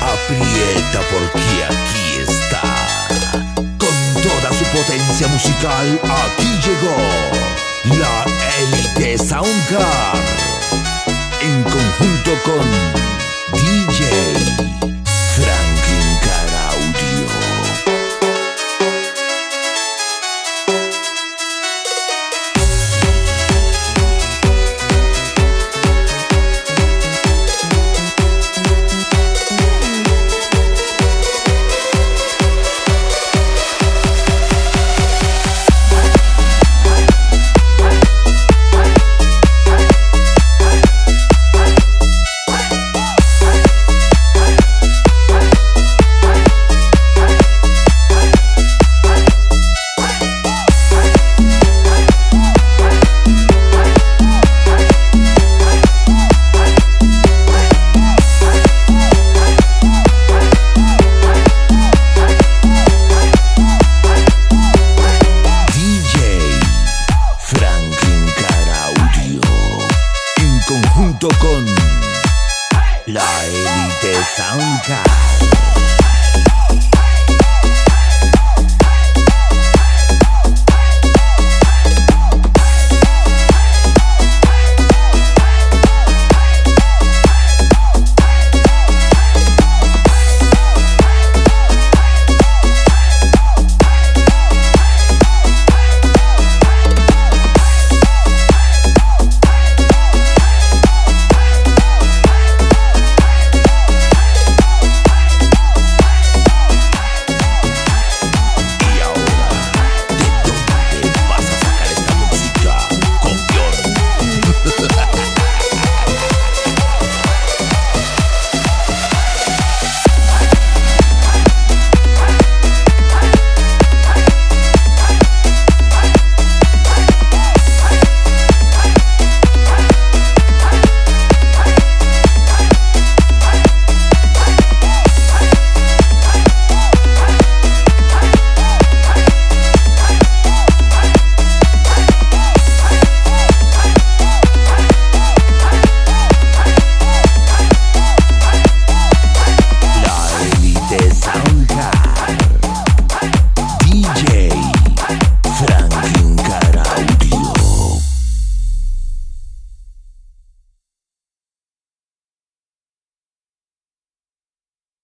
Aprieta porque aquí está. Con toda su potencia musical, aquí llegó la Elite Soundcar. Elite Soundcard. DJ.